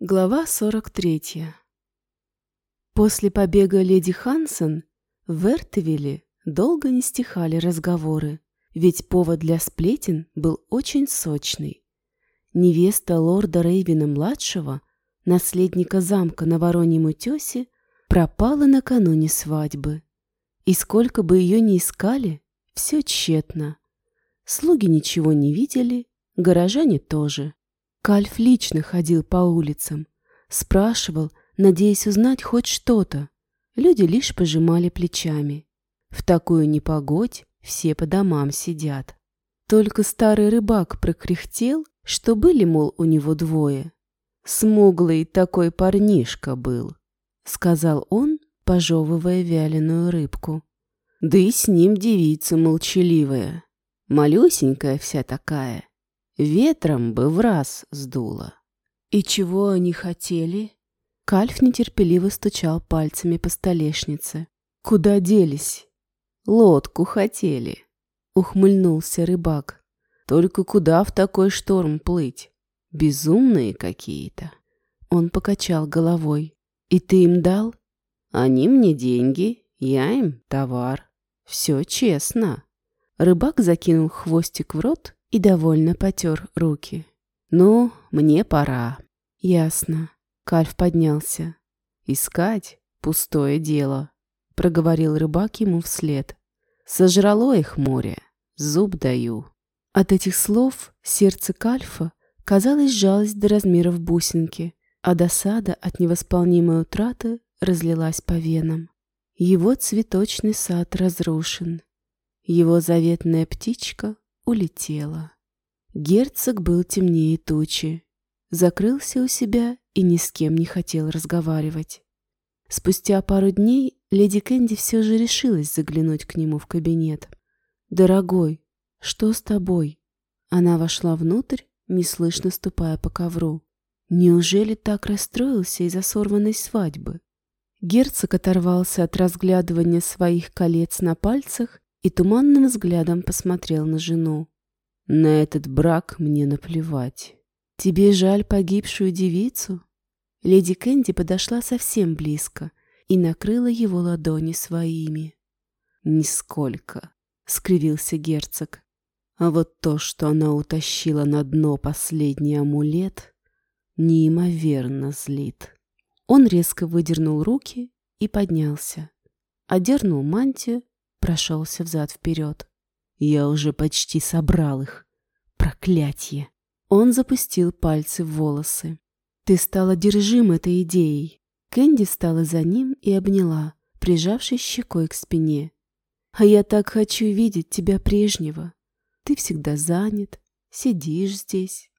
Глава 43 После побега леди Хансен в Эртевиле долго не стихали разговоры, ведь повод для сплетен был очень сочный. Невеста лорда Рейвина-младшего, наследника замка на Вороньем утесе, пропала накануне свадьбы. И сколько бы ее ни искали, все тщетно. Слуги ничего не видели, горожане тоже. Кальф лично ходил по улицам, спрашивал, надеясь узнать хоть что-то. Люди лишь пожимали плечами. В такую непогодь все по домам сидят. Только старый рыбак прокряхтел, что были, мол, у него двое. «Смуглый такой парнишка был», — сказал он, пожевывая вяленую рыбку. «Да и с ним девица молчаливая, малюсенькая вся такая, ветром бы в раз сдуло». «И чего они хотели?» Кальф нетерпеливо стучал пальцами по столешнице. «Куда делись?» «Лодку хотели», — ухмыльнулся рыбак. «Только куда в такой шторм плыть? Безумные какие-то». Он покачал головой. «И ты им дал?» «Они мне деньги, я им товар. Все честно». Рыбак закинул хвостик в рот и довольно потер руки. «Ну, мне пора». «Ясно». Кальф поднялся. «Искать — пустое дело», — проговорил рыбак ему вслед. «Сожрало их море, зуб даю». От этих слов сердце Кальфа, казалось, сжалось до размеров бусинки, а досада от невосполнимой утраты разлилась по венам. Его цветочный сад разрушен. Его заветная птичка улетела. Герцог был темнее тучи, закрылся у себя и ни с кем не хотел разговаривать. Спустя пару дней леди Кэнди все же решилась заглянуть к нему в кабинет. «Дорогой, что с тобой?» Она вошла внутрь, неслышно ступая по ковру. Неужели так расстроился из-за сорванной свадьбы? Герцог оторвался от разглядывания своих колец на пальцах и туманным взглядом посмотрел на жену. «На этот брак мне наплевать. «Тебе жаль погибшую девицу?» Леди Кэнди подошла совсем близко и накрыла его ладони своими. «Нисколько», — скривился герцог. «А вот то, что она утащила на дно последний амулет, неимоверно злит». Он резко выдернул руки и поднялся. Одернул мантию, прошелся взад-вперед. «Я уже почти собрал их. Проклятье!» Он запустил пальцы в волосы. «Ты стала держим этой идеей». Кэнди стала за ним и обняла, прижавшись щекой к спине. «А я так хочу видеть тебя прежнего. Ты всегда занят, сидишь здесь.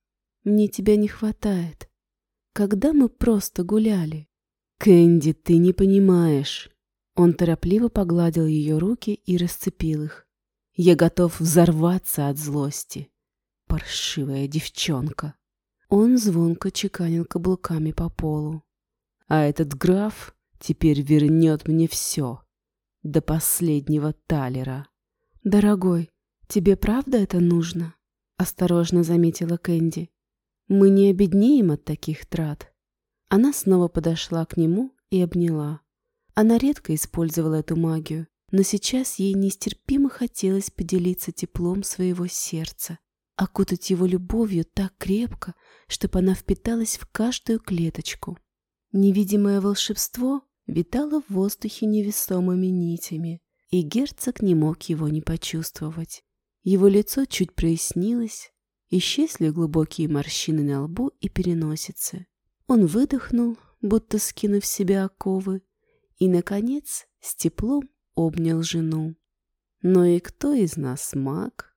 Мне тебя не хватает. Когда мы просто гуляли?» «Кэнди, ты не понимаешь». Он торопливо погладил ее руки и расцепил их. «Я готов взорваться от злости паршивая девчонка. Он звонко чеканил каблуками по полу. А этот граф теперь вернет мне все. До последнего талера. Дорогой, тебе правда это нужно? Осторожно заметила Кэнди. Мы не обеднеем от таких трат. Она снова подошла к нему и обняла. Она редко использовала эту магию, но сейчас ей нестерпимо хотелось поделиться теплом своего сердца окутать его любовью так крепко, чтобы она впиталась в каждую клеточку. Невидимое волшебство витало в воздухе невесомыми нитями, и герцог не мог его не почувствовать. Его лицо чуть прояснилось, исчезли глубокие морщины на лбу и переносице. Он выдохнул, будто скинув с себя оковы, и, наконец, с теплом обнял жену. «Но и кто из нас маг?»